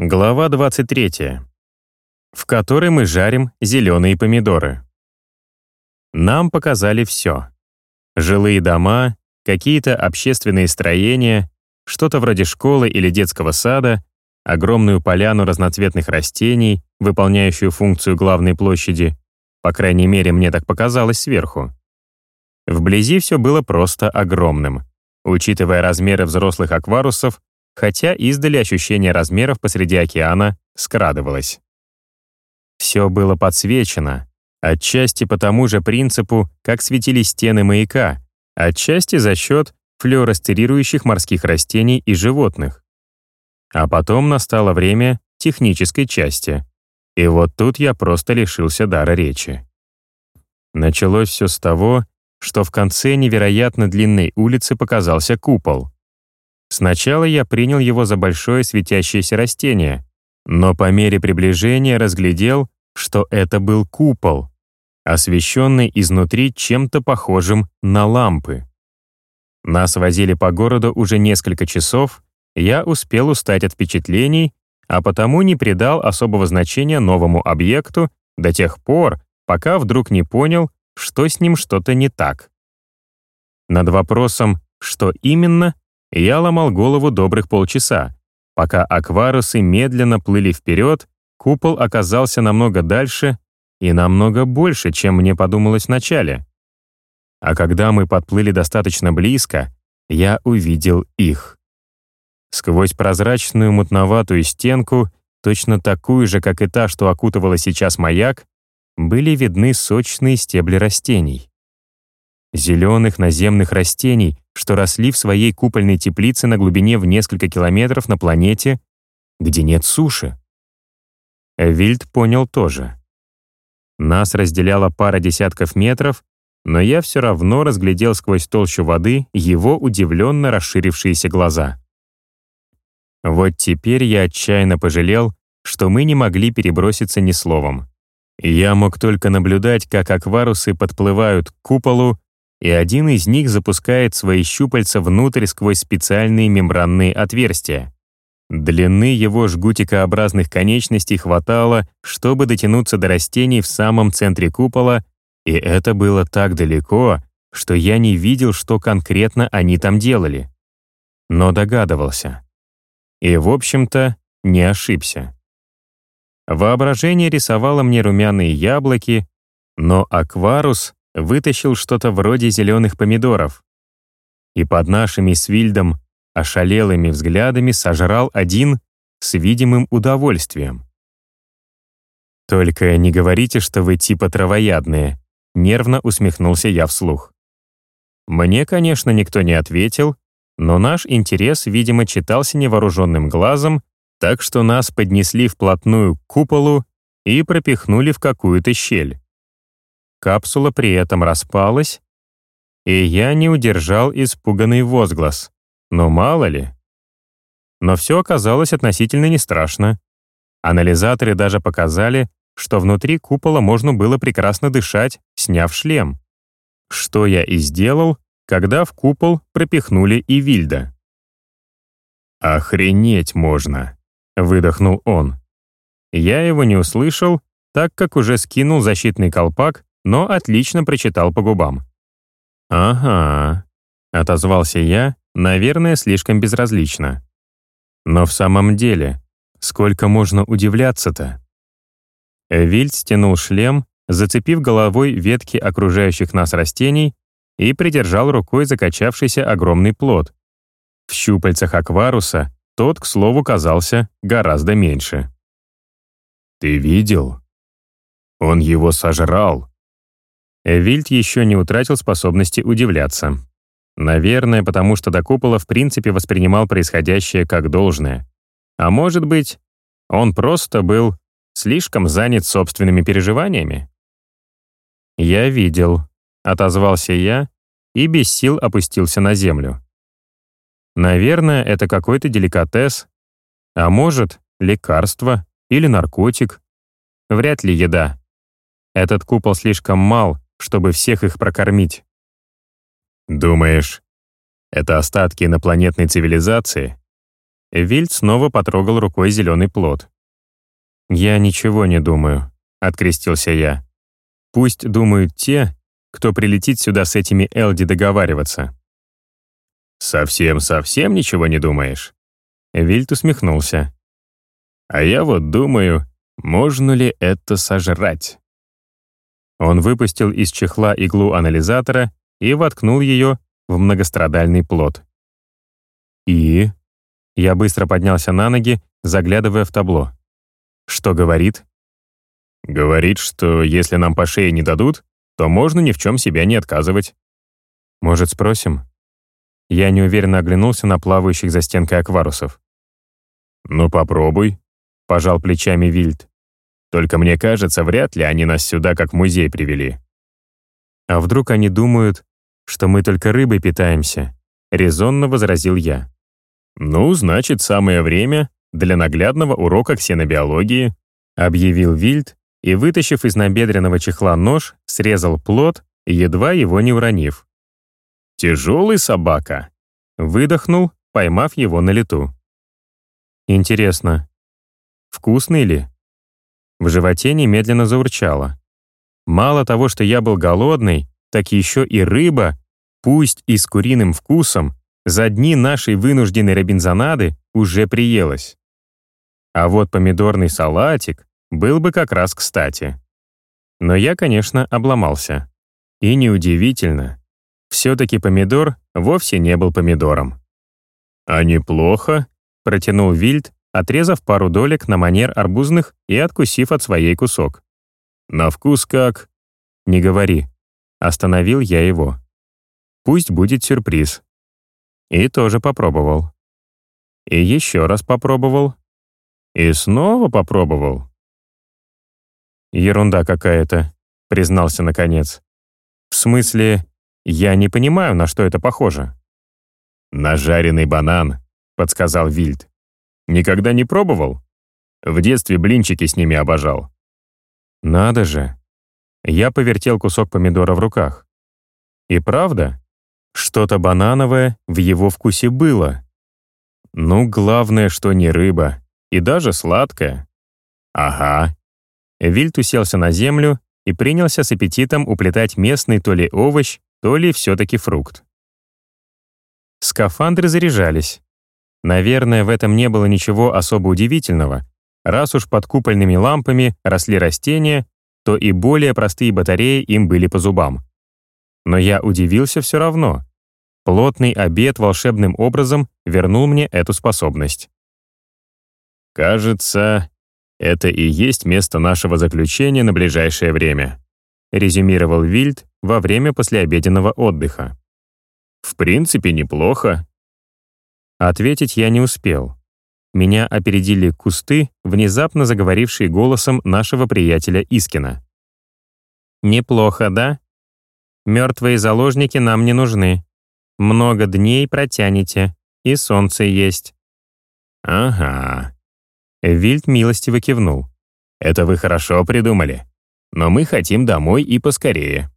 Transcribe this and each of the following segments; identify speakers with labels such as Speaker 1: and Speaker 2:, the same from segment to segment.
Speaker 1: Глава 23, в которой мы жарим зеленые помидоры. Нам показали все. Жилые дома, какие-то общественные строения, что-то вроде школы или детского сада, огромную поляну разноцветных растений, выполняющую функцию главной площади, по крайней мере, мне так показалось сверху. Вблизи все было просто огромным. Учитывая размеры взрослых акварусов, хотя издали ощущение размеров посреди океана скрадывалось. Все было подсвечено, отчасти по тому же принципу, как светились стены маяка, отчасти за счет флюоресцерирующих морских растений и животных. А потом настало время технической части, и вот тут я просто лишился дара речи. Началось все с того, что в конце невероятно длинной улицы показался купол. Сначала я принял его за большое светящееся растение, но по мере приближения разглядел, что это был купол, освещенный изнутри чем-то похожим на лампы. Нас возили по городу уже несколько часов, я успел устать от впечатлений, а потому не придал особого значения новому объекту до тех пор, пока вдруг не понял, что с ним что-то не так. Над вопросом «что именно?» Я ломал голову добрых полчаса. Пока акварусы медленно плыли вперед, купол оказался намного дальше и намного больше, чем мне подумалось вначале. А когда мы подплыли достаточно близко, я увидел их. Сквозь прозрачную мутноватую стенку, точно такую же, как и та, что окутывала сейчас маяк, были видны сочные стебли растений. Зеленых наземных растений, что росли в своей купольной теплице на глубине в несколько километров на планете, где нет суши. Вильд понял тоже. Нас разделяла пара десятков метров, но я все равно разглядел сквозь толщу воды его удивленно расширившиеся глаза. Вот теперь я отчаянно пожалел, что мы не могли переброситься ни словом. Я мог только наблюдать, как акварусы подплывают к куполу и один из них запускает свои щупальца внутрь сквозь специальные мембранные отверстия. Длины его жгутикообразных конечностей хватало, чтобы дотянуться до растений в самом центре купола, и это было так далеко, что я не видел, что конкретно они там делали. Но догадывался. И, в общем-то, не ошибся. Воображение рисовало мне румяные яблоки, но акварус вытащил что-то вроде зеленых помидоров. И под нашими с Вильдом ошалелыми взглядами сожрал один с видимым удовольствием. «Только не говорите, что вы типа травоядные», — нервно усмехнулся я вслух. Мне, конечно, никто не ответил, но наш интерес, видимо, читался невооруженным глазом, так что нас поднесли вплотную к куполу и пропихнули в какую-то щель. Капсула при этом распалась, и я не удержал испуганный возглас. Но мало ли. Но все оказалось относительно не страшно. Анализаторы даже показали, что внутри купола можно было прекрасно дышать, сняв шлем. Что я и сделал, когда в купол пропихнули и Вильда. «Охренеть можно!» — выдохнул он. Я его не услышал, так как уже скинул защитный колпак но отлично прочитал по губам. «Ага», — отозвался я, наверное, слишком безразлично. «Но в самом деле, сколько можно удивляться-то?» Вильд стянул шлем, зацепив головой ветки окружающих нас растений и придержал рукой закачавшийся огромный плод. В щупальцах акваруса тот, к слову, казался гораздо меньше. «Ты видел? Он его сожрал!» Вильд еще не утратил способности удивляться. Наверное, потому что до купола в принципе воспринимал происходящее как должное. А может быть, он просто был слишком занят собственными переживаниями? «Я видел», — отозвался я и без сил опустился на землю. Наверное, это какой-то деликатес, а может, лекарство или наркотик. Вряд ли еда. Этот купол слишком мал, чтобы всех их прокормить. Думаешь, это остатки инопланетной цивилизации? Вильд снова потрогал рукой зеленый плод. «Я ничего не думаю», — открестился я. «Пусть думают те, кто прилетит сюда с этими Элди договариваться».
Speaker 2: «Совсем-совсем ничего не думаешь?»
Speaker 1: Вильд усмехнулся.
Speaker 2: «А я вот думаю, можно ли это сожрать?»
Speaker 1: Он выпустил из чехла иглу анализатора и воткнул ее в многострадальный плод. «И?» Я быстро поднялся на ноги, заглядывая в табло. «Что говорит?»
Speaker 2: «Говорит, что если нам по шее не дадут, то можно ни в чем себя не отказывать».
Speaker 1: «Может, спросим?» Я неуверенно оглянулся на плавающих за стенкой акварусов.
Speaker 2: «Ну, попробуй», — пожал плечами Вильд. «Только мне кажется, вряд ли они нас сюда как музей привели».
Speaker 1: «А вдруг они думают, что мы только рыбой питаемся?» — резонно возразил я.
Speaker 2: «Ну, значит, самое время для наглядного урока ксенобиологии», —
Speaker 1: объявил Вильд и, вытащив из набедренного чехла нож, срезал плод, едва его не уронив.
Speaker 2: «Тяжелый собака», —
Speaker 1: выдохнул, поймав его на лету. «Интересно, вкусный ли?» В животе немедленно заурчало. Мало того, что я был голодный, так еще и рыба, пусть и с куриным вкусом, за дни нашей вынужденной робинзонады уже приелась. А вот помидорный салатик был бы как раз кстати. Но я, конечно, обломался. И неудивительно. Все-таки помидор вовсе не был помидором.
Speaker 2: «А неплохо», — протянул Вильд, отрезав пару долек на манер арбузных и откусив от своей кусок. «На вкус как...»
Speaker 1: «Не говори». Остановил я его. «Пусть будет сюрприз». И тоже попробовал. И еще раз попробовал. И снова попробовал. «Ерунда какая-то», — признался наконец. «В смысле, я не понимаю, на что это похоже».
Speaker 2: «На жареный банан», — подсказал Вильд. «Никогда не пробовал? В детстве блинчики с ними обожал».
Speaker 1: «Надо же». Я повертел кусок помидора в руках. И правда, что-то банановое в его вкусе было. Ну, главное, что не рыба, и даже сладкая.
Speaker 2: Ага.
Speaker 1: Вильт уселся на землю и принялся с аппетитом уплетать местный то ли овощ, то ли все-таки фрукт. Скафандры заряжались. Наверное, в этом не было ничего особо удивительного. Раз уж под купольными лампами росли растения, то и более простые батареи им были по зубам. Но я удивился все равно. Плотный обед волшебным образом вернул мне эту способность.
Speaker 2: «Кажется, это и есть место нашего заключения на ближайшее время»,
Speaker 1: резюмировал Вильд во время послеобеденного отдыха.
Speaker 2: «В принципе, неплохо».
Speaker 1: Ответить я не успел. Меня опередили кусты, внезапно заговорившие голосом нашего приятеля Искина. «Неплохо, да? Мертвые заложники нам не нужны. Много дней протянете, и солнце есть».
Speaker 2: «Ага».
Speaker 1: Вильд милостиво кивнул.
Speaker 2: «Это вы хорошо придумали. Но мы хотим домой и поскорее».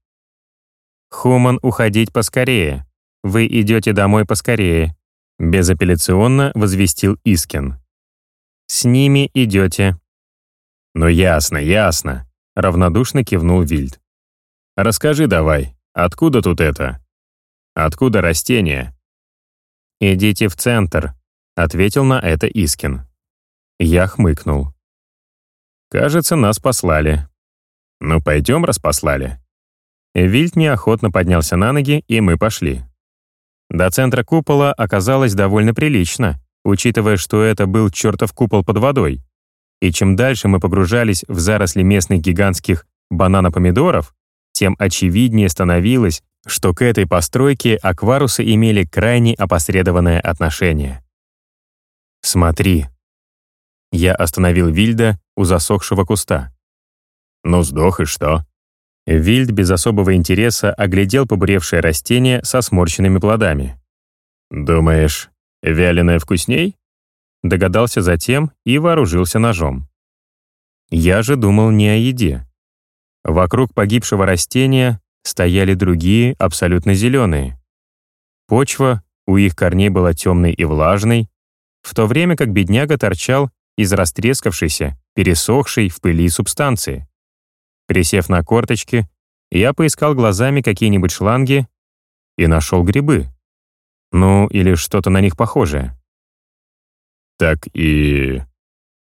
Speaker 1: «Хуман, уходить поскорее. Вы идете домой поскорее», безапелляционно возвестил Искин. «С ними идете».
Speaker 2: «Ну ясно, ясно», — равнодушно кивнул Вильд. «Расскажи давай, откуда тут это?» Откуда растения?»
Speaker 1: «Идите в центр», — ответил на это Искин. Я хмыкнул. «Кажется, нас послали».
Speaker 2: «Ну, пойдем, распослали».
Speaker 1: Вильд неохотно поднялся на ноги, и мы пошли. До центра купола оказалось довольно прилично, учитывая, что это был чертов купол под водой. И чем дальше мы погружались в заросли местных гигантских бананопомидоров, тем очевиднее становилось, что к этой постройке акварусы имели крайне опосредованное отношение. «Смотри». Я остановил Вильда у засохшего куста.
Speaker 2: «Ну, сдох и что?»
Speaker 1: Вильд без особого интереса оглядел побуревшее растение со сморщенными плодами.
Speaker 2: «Думаешь, вяленое вкусней?»
Speaker 1: Догадался затем и вооружился ножом. Я же думал не о еде. Вокруг погибшего растения стояли другие, абсолютно зеленые. Почва у их корней была темной и влажной, в то время как бедняга торчал из растрескавшейся, пересохшей в пыли субстанции. Присев на корточки, я поискал глазами какие-нибудь шланги и нашел грибы. Ну, или что-то на них похожее.
Speaker 2: Так и...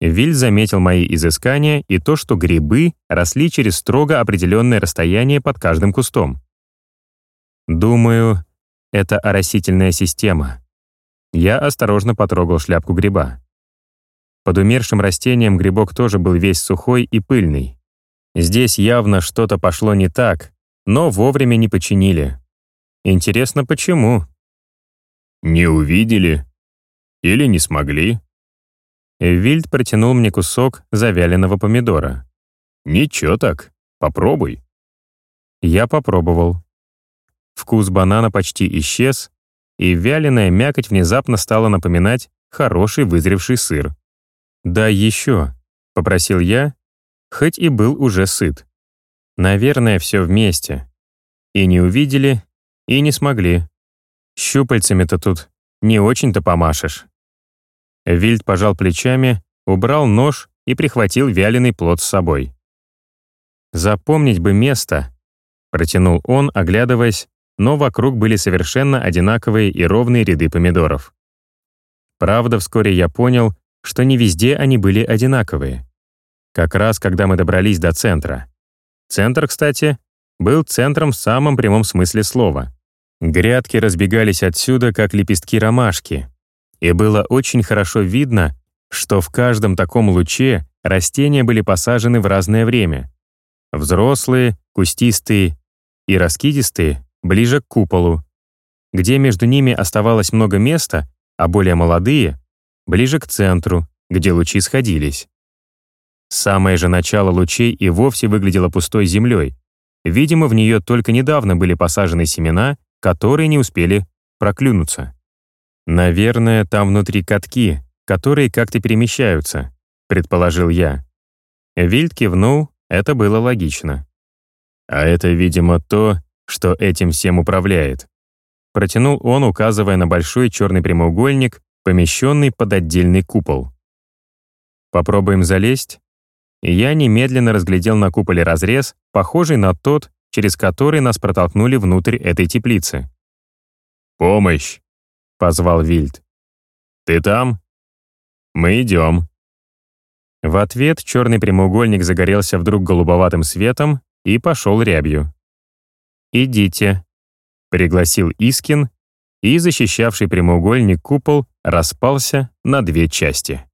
Speaker 1: Виль заметил мои изыскания и то, что грибы росли через строго определенное расстояние под каждым кустом. Думаю, это оросительная система. Я осторожно потрогал шляпку гриба. Под умершим растением грибок тоже был весь сухой и пыльный. Здесь явно что-то пошло не так, но вовремя не починили. Интересно, почему?
Speaker 2: Не увидели? Или не смогли?
Speaker 1: Вильд протянул мне кусок завяленного помидора.
Speaker 2: Ничего так, попробуй.
Speaker 1: Я попробовал. Вкус банана почти исчез, и вяленая мякоть внезапно стала напоминать хороший вызревший сыр. «Да еще», — попросил я, хоть и был уже сыт. Наверное, все вместе. И не увидели, и не смогли. Щупальцами-то тут не очень-то помашешь. Вильд пожал плечами, убрал нож и прихватил вяленый плод с собой. «Запомнить бы место», — протянул он, оглядываясь, но вокруг были совершенно одинаковые и ровные ряды помидоров. Правда, вскоре я понял, что не везде они были одинаковые. Как раз когда мы добрались до центра. Центр, кстати, был центром в самом прямом смысле слова. Грядки разбегались отсюда, как лепестки ромашки, и было очень хорошо видно, что в каждом таком луче растения были посажены в разное время. Взрослые, кустистые и раскидистые ближе к куполу, где между ними оставалось много места, а более молодые — ближе к центру, где лучи сходились. Самое же начало лучей и вовсе выглядело пустой землей. Видимо, в нее только недавно были посажены семена, которые не успели проклюнуться. «Наверное, там внутри катки, которые как-то перемещаются», — предположил я. Вильд кивнул, это было логично.
Speaker 2: «А это, видимо, то, что этим всем управляет».
Speaker 1: Протянул он, указывая на большой черный прямоугольник, помещенный под отдельный купол. «Попробуем залезть?» Я немедленно разглядел на куполе разрез, похожий на тот, через который нас протолкнули внутрь этой теплицы.
Speaker 2: «Помощь!» — позвал Вильд. «Ты там?» «Мы идем».
Speaker 1: В ответ черный прямоугольник загорелся вдруг голубоватым светом и пошел рябью. «Идите», — пригласил Искин, и защищавший прямоугольник купол распался на две части.